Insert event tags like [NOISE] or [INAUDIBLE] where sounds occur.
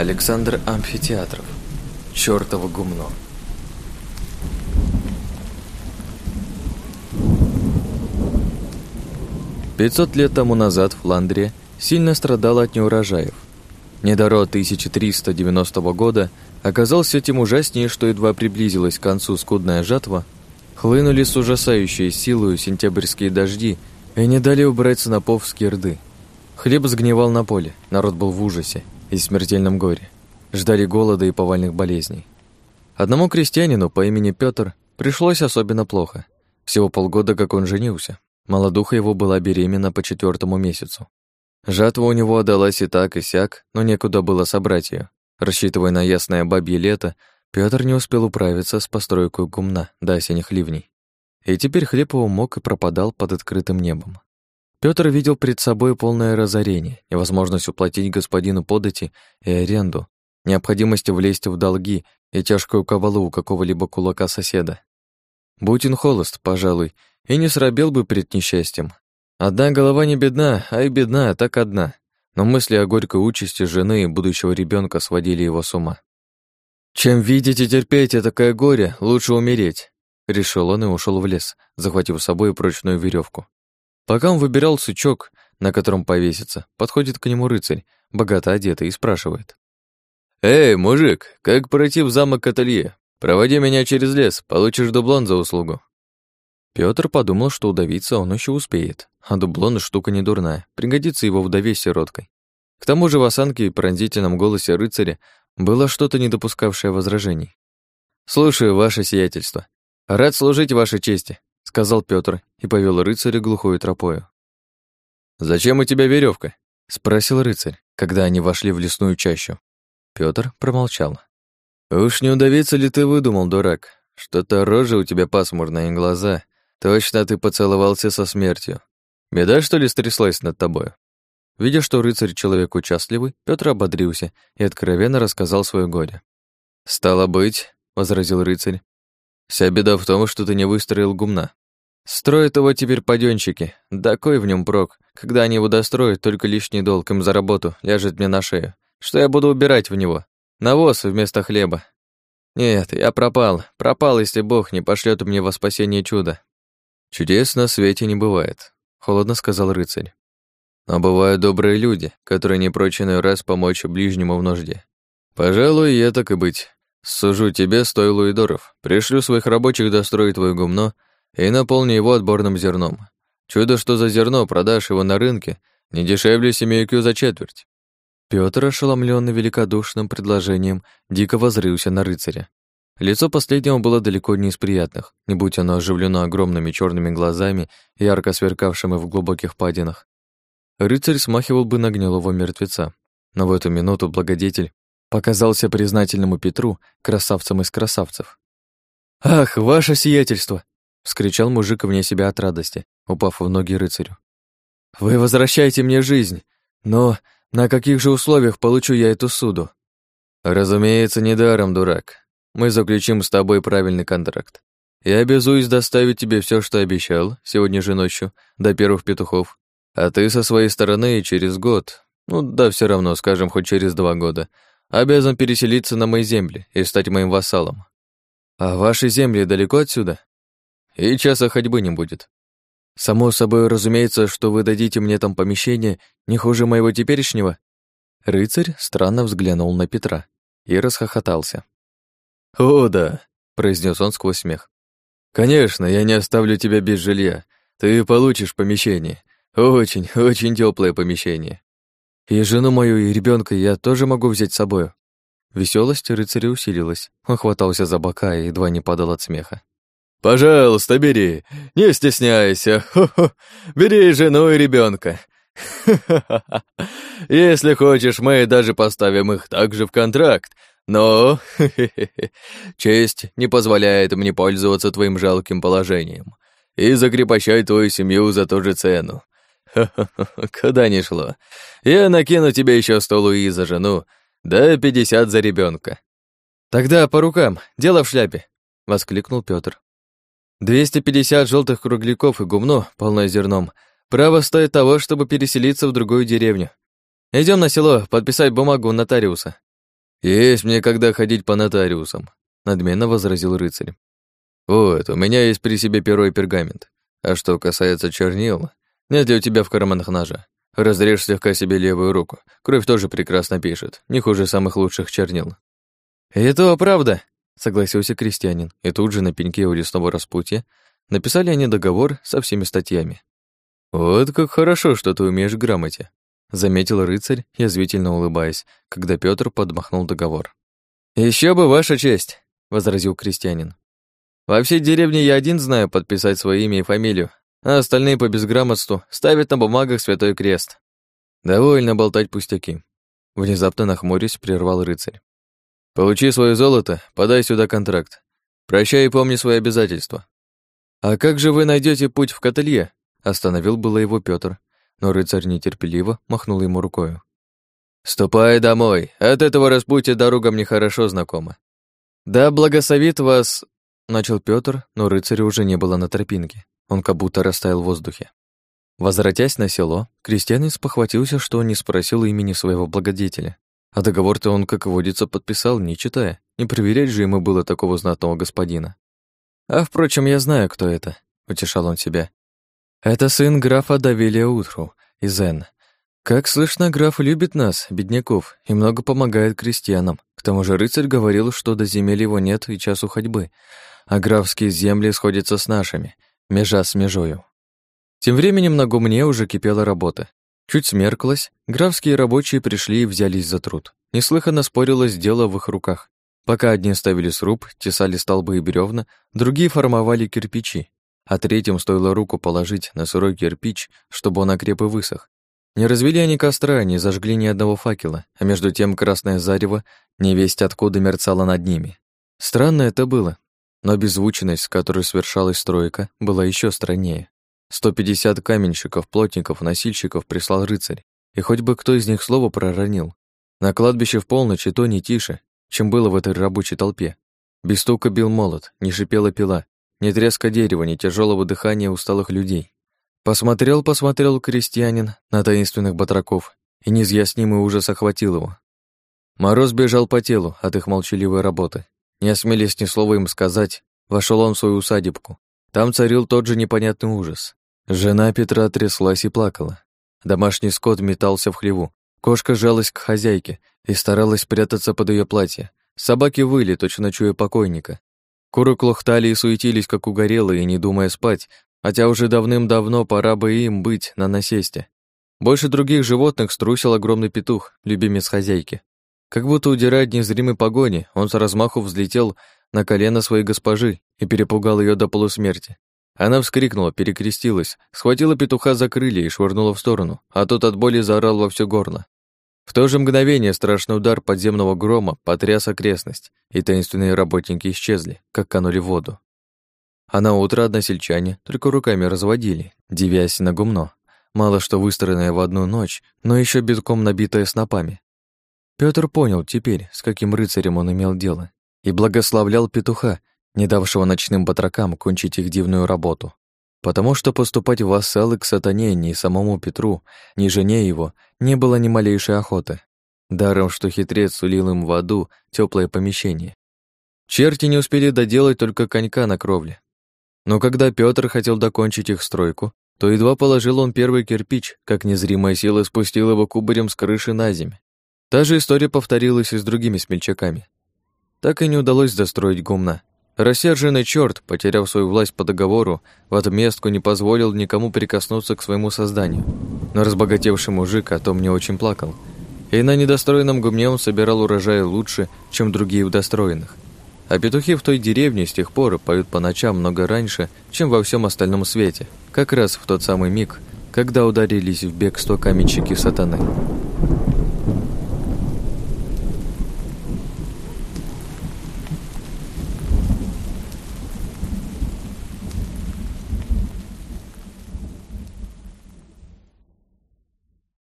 Александр Амфитеатров. Чёртово гумно. Пятьсот лет тому назад Фландрия сильно страдала от неурожаев. Недоро 1390 года оказался тем ужаснее, что едва приблизилась к концу скудная жатва, хлынули с ужасающей силой сентябрьские дожди и не дали убрать снопов с кирды. Хлеб сгнивал на поле, народ был в ужасе и смертельном горе. Ждали голода и повальных болезней. Одному крестьянину по имени Петр пришлось особенно плохо. Всего полгода, как он женился. Молодуха его была беременна по четвертому месяцу. Жатва у него отдалась и так, и сяк, но некуда было собрать ее. Рассчитывая на ясное бабье лето, Петр не успел управиться с постройкой гумна до осенних ливней. И теперь хлеб его мог и пропадал под открытым небом. Петр видел пред собой полное разорение, невозможность уплатить господину подати и аренду, необходимость влезть в долги и тяжкую кабалу у какого-либо кулака соседа. Будь он холост, пожалуй, и не срабел бы пред несчастьем. Одна голова не бедна, а и бедна, так одна. Но мысли о горькой участи жены и будущего ребенка сводили его с ума. «Чем видеть и терпеть такое горе, лучше умереть», — решил он и ушел в лес, захватив с собой прочную веревку. Пока он выбирал сучок, на котором повеситься, подходит к нему рыцарь, богато одетый, и спрашивает. «Эй, мужик, как пройти в замок Ателье? Проводи меня через лес, получишь дублон за услугу». Пётр подумал, что удавиться он еще успеет, а дублон штука не дурная, пригодится его вдове сироткой. К тому же в осанке и пронзительном голосе рыцаря было что-то, не допускавшее возражений. «Слушаю, ваше сиятельство. Рад служить вашей чести сказал Петр и повел рыцаря глухой тропою. «Зачем у тебя веревка? спросил рыцарь, когда они вошли в лесную чащу. Петр промолчал. «Уж не удавиться ли ты выдумал, дурак? Что-то рожа у тебя пасмурная и глаза. Точно ты поцеловался со смертью. Беда, что ли, стряслась над тобою?» Видя, что рыцарь человек участливый, Петр ободрился и откровенно рассказал свое горе. «Стало быть», — возразил рыцарь, «вся беда в том, что ты не выстроил гумна. Строят его теперь падёнщики. Да кой в нем прок? Когда они его достроят, только лишний долг им за работу ляжет мне на шею. Что я буду убирать в него? Навоз вместо хлеба. Нет, я пропал. Пропал, если Бог не пошлет мне во спасение чудо. Чудес на свете не бывает, холодно сказал рыцарь. Но бывают добрые люди, которые не прочь раз помочь ближнему в нужде. Пожалуй, я так и быть. Сужу тебе, стой Луидоров. Пришлю своих рабочих достроить твое гумно, и наполни его отборным зерном. Чудо, что за зерно, продашь его на рынке, не дешевле семейку за четверть. Пётр, ошеломлённый великодушным предложением, дико возрылся на рыцаря. Лицо последнего было далеко не из приятных, не будь оно оживлено огромными черными глазами, ярко сверкавшими в глубоких падинах. Рыцарь смахивал бы на гнилого мертвеца. Но в эту минуту благодетель показался признательному Петру красавцем из красавцев. «Ах, ваше сиятельство!» — вскричал мужик вне себя от радости, упав в ноги рыцарю. «Вы возвращаете мне жизнь, но на каких же условиях получу я эту суду?» «Разумеется, недаром, дурак. Мы заключим с тобой правильный контракт. Я обязуюсь доставить тебе все, что обещал, сегодня же ночью, до первых петухов. А ты со своей стороны через год, ну да все равно, скажем, хоть через два года, обязан переселиться на мои земли и стать моим вассалом. А ваши земли далеко отсюда?» и часа ходьбы не будет. Само собой, разумеется, что вы дадите мне там помещение не хуже моего теперешнего. Рыцарь странно взглянул на Петра и расхохотался. «О, да», — произнес он сквозь смех. «Конечно, я не оставлю тебя без жилья. Ты получишь помещение. Очень, очень теплое помещение. И жену мою, и ребенка я тоже могу взять с собою». Веселость рыцаря усилилась. Он хватался за бока и едва не падал от смеха. Пожалуйста, бери, не стесняйся. Хо-хо. Бери жену и ребенка. [LAUGHS] Если хочешь, мы даже поставим их также в контракт. Но [LAUGHS] честь не позволяет мне пользоваться твоим жалким положением и закрепощать твою семью за ту же цену. [LAUGHS] Куда ни шло. Я накину тебе еще сто луи за жену, да пятьдесят за ребенка. Тогда по рукам, дело в шляпе, воскликнул Петр. 250 желтых кругляков и гумно, полное зерном, право стоит того, чтобы переселиться в другую деревню. Идем на село подписать бумагу у нотариуса. «Есть мне когда ходить по нотариусам», — надменно возразил рыцарь. «Вот, у меня есть при себе перо и пергамент. А что касается чернил, нет ли у тебя в карманах ножа? Разрежь слегка себе левую руку. Кровь тоже прекрасно пишет, не хуже самых лучших чернил». «И то правда», — согласился крестьянин, и тут же на пеньке у лесного распутья написали они договор со всеми статьями. «Вот как хорошо, что ты умеешь грамоте», — заметил рыцарь, язвительно улыбаясь, когда Пётр подмахнул договор. Еще бы, ваша честь», — возразил крестьянин. «Во всей деревне я один знаю подписать свое имя и фамилию, а остальные по безграмотству ставят на бумагах святой крест». «Довольно болтать пустяки», — внезапно нахмурясь прервал рыцарь. «Получи свое золото, подай сюда контракт. Прощай и помни свои обязательства». «А как же вы найдете путь в Котелье?» Остановил было его Пётр, но рыцарь нетерпеливо махнул ему рукою. «Ступай домой, от этого распутья дорога мне хорошо знакома». «Да благословит вас...» — начал Пётр, но рыцаря уже не было на тропинке. Он как будто растаял в воздухе. Возвратясь на село, крестьянин спохватился, что не спросил имени своего благодетеля. А договор-то он, как водится, подписал, не читая. Не проверять же ему было такого знатного господина. «А, впрочем, я знаю, кто это», — утешал он себя. Это сын графа Давилия Утру из Н. Как слышно, граф любит нас, бедняков, и много помогает крестьянам. К тому же рыцарь говорил, что до земель его нет и часу ходьбы, а графские земли сходятся с нашими, межа с межою. Тем временем на гумне уже кипела работа. Чуть смерклась, графские рабочие пришли и взялись за труд. Неслыханно спорилось дело в их руках. Пока одни ставили сруб, тесали столбы и бревна, другие формовали кирпичи, а третьим стоило руку положить на сырой кирпич, чтобы он окреп и высох. Не развели они костра, не зажгли ни одного факела, а между тем красное зарево невесть откуда мерцало над ними. Странно это было, но беззвучность, с которой совершалась стройка, была еще страннее. 150 каменщиков, плотников, носильщиков прислал рыцарь, и хоть бы кто из них слово проронил. На кладбище в полночь и то не тише, чем было в этой рабочей толпе. Без стука бил молот, не шипела пила, ни треска дерева, ни тяжелого дыхания усталых людей. Посмотрел, посмотрел крестьянин на таинственных батраков, и неизъяснимый ужас охватил его. Мороз бежал по телу от их молчаливой работы. Не осмелись ни слова им сказать, вошел он в свою усадебку. Там царил тот же непонятный ужас. Жена Петра тряслась и плакала. Домашний скот метался в хлеву. Кошка жалась к хозяйке и старалась прятаться под ее платье. Собаки выли, точно чуя покойника. Куры клохтали и суетились, как угорелые, не думая спать, хотя уже давным-давно пора бы им быть на насесте. Больше других животных струсил огромный петух, любимец хозяйки. Как будто удирая незримой погони, он с размаху взлетел на колено своей госпожи и перепугал ее до полусмерти. Она вскрикнула, перекрестилась, схватила петуха за крылья и швырнула в сторону, а тот от боли заорал во все горло. В то же мгновение страшный удар подземного грома потряс окрестность, и таинственные работники исчезли, как канули в воду. А на утро односельчане только руками разводили, девясь на гумно, мало что выстроенное в одну ночь, но еще битком набитое снопами. Пётр понял теперь, с каким рыцарем он имел дело, и благословлял петуха, не давшего ночным батракам кончить их дивную работу потому что поступать в вассалы к сатане ни самому Петру, ни жене его не было ни малейшей охоты. Даром, что хитрец сулил им в аду теплое помещение. Черти не успели доделать только конька на кровле. Но когда Петр хотел докончить их стройку, то едва положил он первый кирпич, как незримая сила спустила его кубарем с крыши на землю. Та же история повторилась и с другими смельчаками. Так и не удалось достроить гумна, Рассерженный черт, потеряв свою власть по договору, в отместку не позволил никому прикоснуться к своему созданию. Но разбогатевший мужик о том не очень плакал. И на недостроенном гумне он собирал урожай лучше, чем другие в достроенных. А петухи в той деревне с тех пор поют по ночам много раньше, чем во всем остальном свете, как раз в тот самый миг, когда ударились в бегство каменщики сатаны.